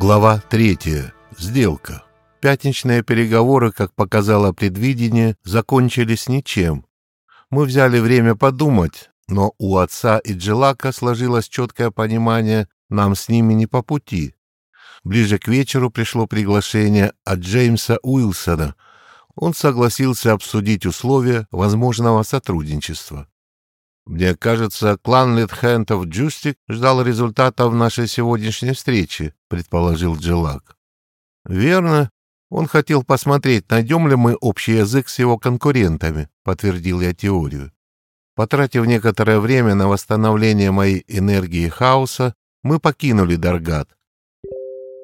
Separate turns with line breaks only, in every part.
Глава 3. Сделка. Пятничные переговоры, как показало предвидение, закончились ничем. Мы взяли время подумать, но у отца и Джилака сложилось четкое понимание, нам с ними не по пути. Ближе к вечеру пришло приглашение от Джеймса Уилсона. Он согласился обсудить условия возможного сотрудничества. Мне кажется, клан Литхентов Джустик ждал результатов нашей сегодняшней встречи, предположил Джилак. Верно. Он хотел посмотреть, найдем ли мы общий язык с его конкурентами, подтвердил я теорию. Потратив некоторое время на восстановление моей энергии хаоса, мы покинули Даргат.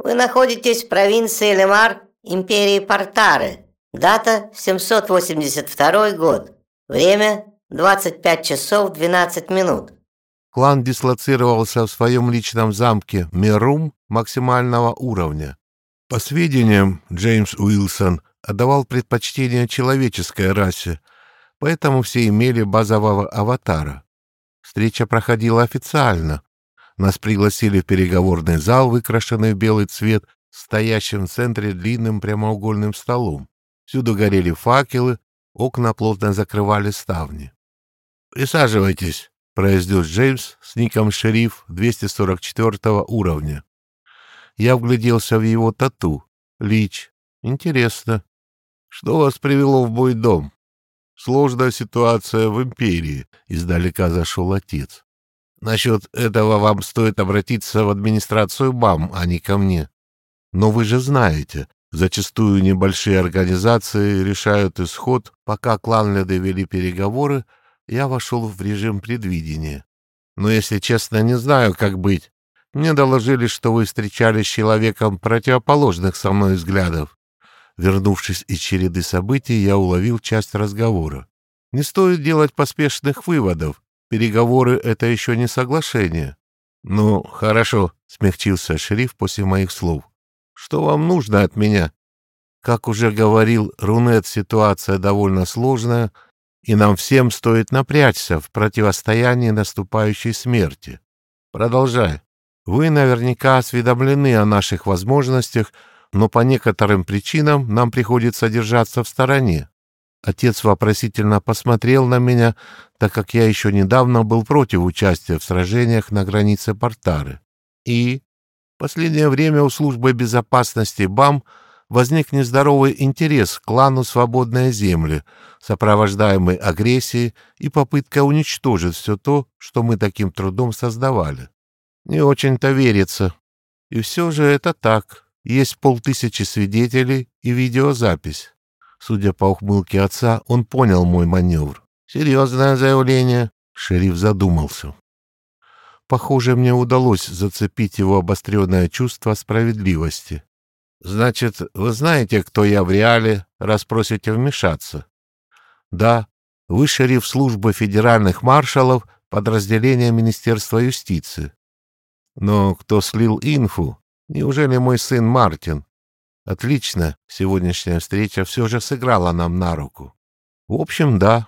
Вы находитесь в провинции Лемар, империи Портары. Дата 782 год. Время 25 часов 12 минут.
Клан дислоцировался в своем личном замке Мерум максимального уровня. По сведениям, Джеймс Уилсон отдавал предпочтение человеческой расе, поэтому все имели базового аватара. Встреча проходила официально. Нас пригласили в переговорный зал, выкрашенный в белый цвет, стоящим в центре длинным прямоугольным столом. Всюду горели факелы, окна плотно закрывали ставни. «Присаживайтесь», — произнес Джеймс с ником «Шериф» 244 уровня. Я вгляделся в его тату. Лич. Интересно. Что вас привело в мой дом? Сложная ситуация в империи, издалека зашел отец. Насчет этого вам стоит обратиться в администрацию БАМ, а не ко мне. Но вы же знаете, зачастую небольшие организации решают исход, пока кланледы вели переговоры, я вошел в режим предвидения. Но, если честно, не знаю, как быть. Мне доложили, что вы встречались с человеком противоположных со мной взглядов. Вернувшись из череды событий, я уловил часть разговора. Не стоит делать поспешных выводов. Переговоры — это еще не соглашение. «Ну, хорошо», — смягчился шериф после моих слов. «Что вам нужно от меня?» Как уже говорил Рунет, ситуация довольно сложная — и нам всем стоит напрячься в противостоянии наступающей смерти. Продолжай. Вы наверняка осведомлены о наших возможностях, но по некоторым причинам нам приходится держаться в стороне. Отец вопросительно посмотрел на меня, так как я еще недавно был против участия в сражениях на границе Портары. И в последнее время у службы безопасности БАМ – возник нездоровый интерес к клану «Свободная земля», сопровождаемый агрессией и попыткой уничтожить все то, что мы таким трудом создавали. Не очень-то верится. И все же это так. Есть полтысячи свидетелей и видеозапись. Судя по ухмылке отца, он понял мой маневр. Серьезное заявление. Шериф задумался. Похоже, мне удалось зацепить его обостренное чувство справедливости. Значит, вы знаете, кто я в реале, раз просите вмешаться? Да, вы шериф службы федеральных маршалов подразделения Министерства юстиции. Но кто слил инфу? Неужели мой сын Мартин? Отлично, сегодняшняя встреча все же сыграла нам на руку. В общем, да.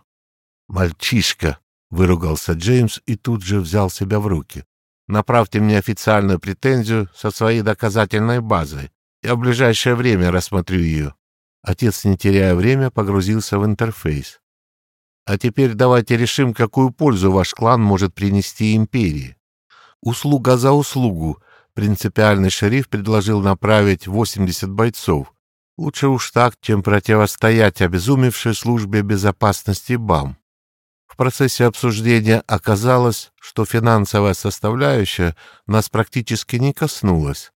Мальчишка, выругался Джеймс и тут же взял себя в руки. Направьте мне официальную претензию со своей доказательной базой. Я в ближайшее время рассмотрю ее. Отец, не теряя время, погрузился в интерфейс. А теперь давайте решим, какую пользу ваш клан может принести империи. Услуга за услугу. Принципиальный шериф предложил направить 80 бойцов. Лучше уж так, чем противостоять обезумевшей службе безопасности БАМ. В процессе обсуждения оказалось, что финансовая составляющая нас практически не коснулась.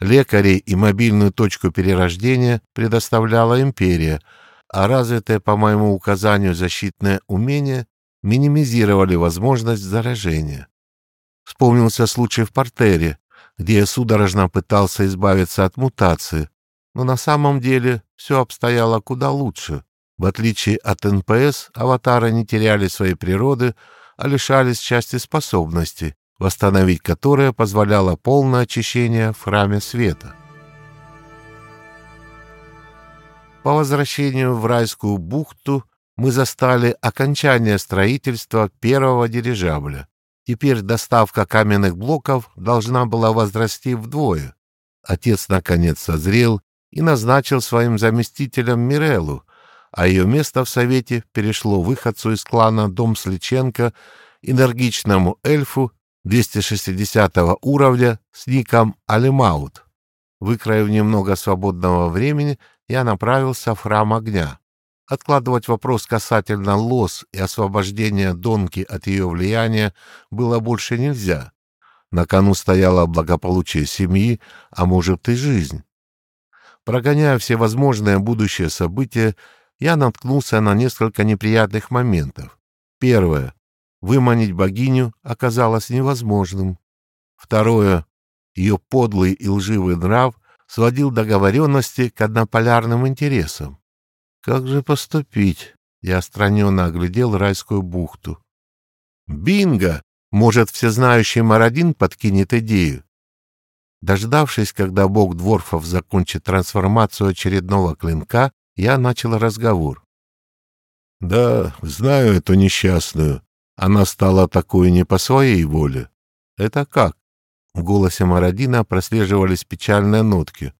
Лекарей и мобильную точку перерождения предоставляла империя, а развитые по моему указанию защитные умения минимизировали возможность заражения. Вспомнился случай в портере, где я судорожно пытался избавиться от мутации, но на самом деле все обстояло куда лучше. В отличие от НПС, аватары не теряли своей природы, а лишались части способностей, восстановить которое позволяло полное очищение в храме света. По возвращению в райскую бухту мы застали окончание строительства первого дирижабля. Теперь доставка каменных блоков должна была возрасти вдвое. Отец наконец созрел и назначил своим заместителем Миреллу, а ее место в Совете перешло выходцу из клана Дом Сличенко, энергичному эльфу 260 уровня с ником Алимаут. Выкроив немного свободного времени, я направился в храм огня. Откладывать вопрос касательно лос и освобождения Донки от ее влияния было больше нельзя. На кону стояло благополучие семьи, а может и жизнь. Прогоняя все возможные будущие события, я наткнулся на несколько неприятных моментов. Первое. Выманить богиню оказалось невозможным. Второе. Ее подлый и лживый нрав сводил договоренности к однополярным интересам. Как же поступить? Я отстраненно оглядел райскую бухту. Бинго! Может, всезнающий Мародин подкинет идею? Дождавшись, когда бог Дворфов закончит трансформацию очередного клинка, я начал разговор. «Да, знаю эту несчастную. Она стала такой не по своей воле. Это как?» В голосе Мародина прослеживались печальные нотки.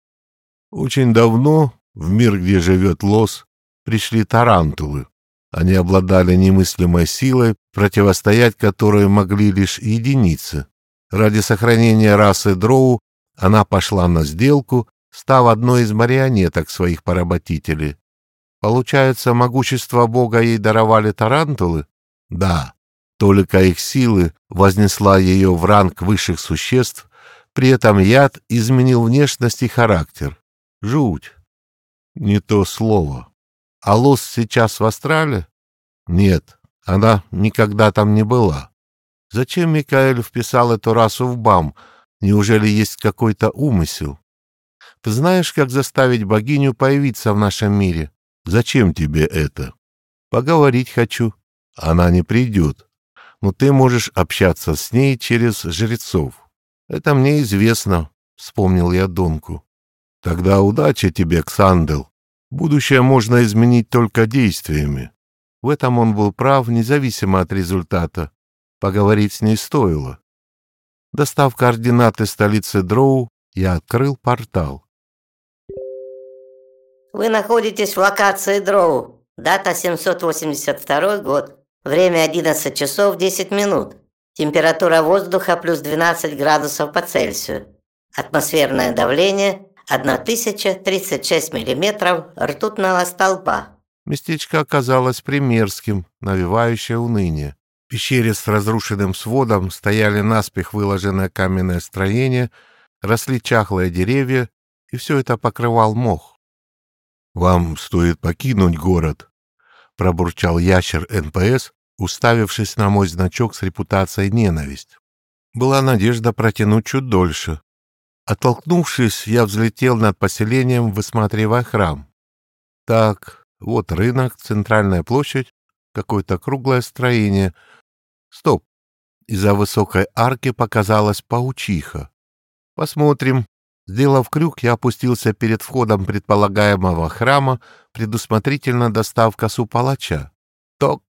«Очень давно, в мир, где живет лос, пришли тарантулы. Они обладали немыслимой силой, противостоять которой могли лишь единицы. Ради сохранения расы дроу она пошла на сделку, став одной из марионеток своих поработителей. Получается, могущество Бога ей даровали тарантулы? Да. Только их силы вознесла ее в ранг высших существ, при этом яд изменил внешность и характер. Жуть. Не то слово. А Лос сейчас в Астрале? Нет, она никогда там не была. Зачем Микаэль вписал эту расу в БАМ? Неужели есть какой-то умысел? Ты знаешь, как заставить богиню появиться в нашем мире? Зачем тебе это? Поговорить хочу. Она не придет. Но ты можешь общаться с ней через жрецов. Это мне известно, — вспомнил я Донку. Тогда удачи тебе, Ксандел. Будущее можно изменить только действиями. В этом он был прав, независимо от результата. Поговорить с ней стоило. Достав координаты столицы Дроу, я открыл портал.
Вы находитесь в локации Дроу. Дата 782 год. Время 11 часов 10 минут. Температура воздуха плюс 12 градусов по Цельсию. Атмосферное давление 1036 миллиметров ртутного столба.
Местечко оказалось примерским, навевающее уныние. В пещере с разрушенным сводом стояли наспех выложенное каменное строение, росли чахлые деревья, и все это покрывал мох. «Вам стоит покинуть город», — пробурчал ящер НПС, уставившись на мой значок с репутацией ненависть. Была надежда протянуть чуть дольше, Оттолкнувшись, я взлетел над поселением, высматривая храм. Так, вот рынок, центральная площадь, какое-то круглое строение. Стоп! Из-за высокой арки показалась паучиха. Посмотрим. Сделав крюк, я опустился перед входом предполагаемого храма, предусмотрительно достав косу палача. Ток,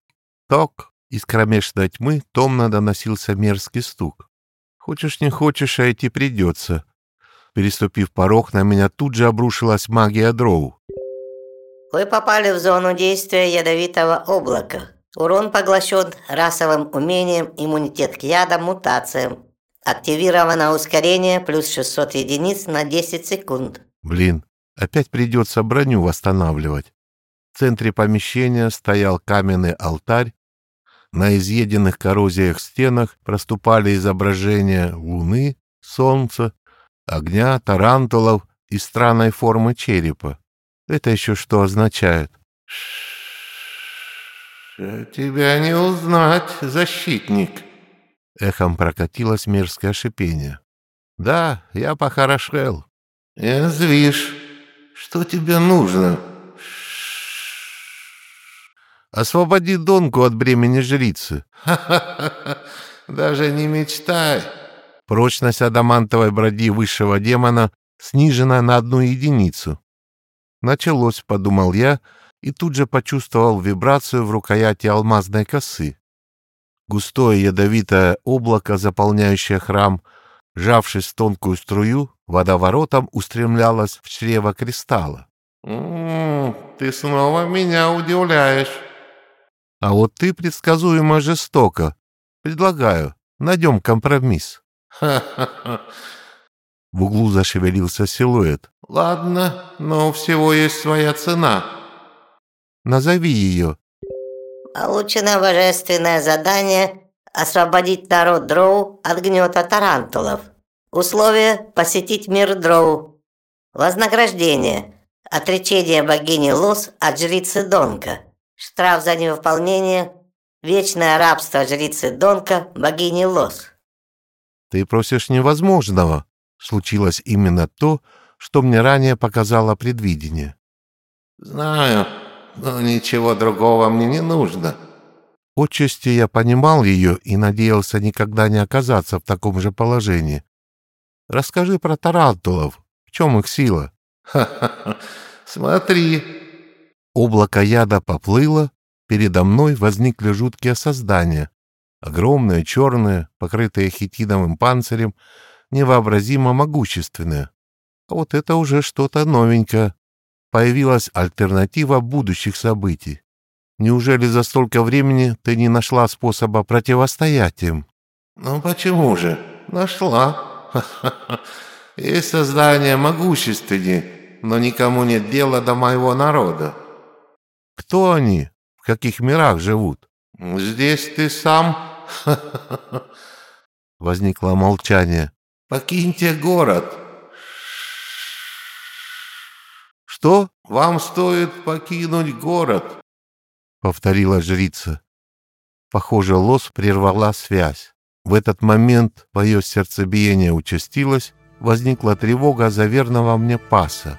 ток! Из кромешной тьмы томно доносился мерзкий стук. Хочешь не хочешь, а идти придется. Переступив порог, на меня тут же обрушилась магия дроу.
Вы попали в зону действия ядовитого облака. Урон поглощен расовым умением иммунитет к ядам мутациям. Активировано ускорение плюс 600 единиц на 10 секунд.
Блин, опять придется броню восстанавливать. В центре помещения стоял каменный алтарь. На изъеденных коррозиях стенах проступали изображения луны, солнца огня, тарантулов и странной формы черепа. Это еще что означает? «Тебя не узнать, защитник!» Эхом прокатилось мерзкое шипение. «Да, я похорошел». «Язвишь. Что тебе нужно?» «Освободи Донку от бремени жрицы». «Ха-ха-ха! Даже не мечтай!» Прочность адамантовой броди высшего демона снижена на одну единицу. Началось, подумал я, и тут же почувствовал вибрацию в рукояти алмазной косы. Густое ядовитое облако, заполняющее храм, Жавшись в тонкую струю, водоворотом устремлялась в чрево кристалла.
«М -м, «Ты снова меня удивляешь».
«А вот ты предсказуемо жестоко. Предлагаю, найдем компромисс».
«Ха-ха-ха».
В углу зашевелился силуэт.
«Ладно, но у всего есть своя цена».
«Назови ее».
Получено божественное задание освободить народ Дроу от гнета тарантулов. Условие – посетить мир Дроу. Вознаграждение – отречение богини Лос от жрицы Донка. Штраф за невыполнение – вечное рабство жрицы Донка богини Лос.
Ты просишь невозможного. Случилось именно то, что мне ранее показало предвидение.
«Знаю, но ничего другого мне не нужно».
Отчасти я понимал ее и надеялся никогда не оказаться в таком же положении. Расскажи про тарантулов. В чем их сила?
Ха-ха-ха. Смотри.
Облако яда поплыло, передо мной возникли жуткие создания. Огромные, черные, покрытые хитиновым панцирем, невообразимо могущественные. А вот это уже что-то новенькое. Появилась альтернатива будущих событий. Неужели за столько времени ты не нашла способа противостоять им?
Ну почему же? Нашла. Есть создание могущественнее, но никому нет дела до моего народа.
Кто они? В каких мирах живут?
Здесь ты сам.
Возникло молчание.
Покиньте город.
Что?
Вам стоит покинуть город.
— повторила жрица. Похоже, Лос прервала связь. В этот момент мое сердцебиение участилось, возникла тревога за верного мне паса.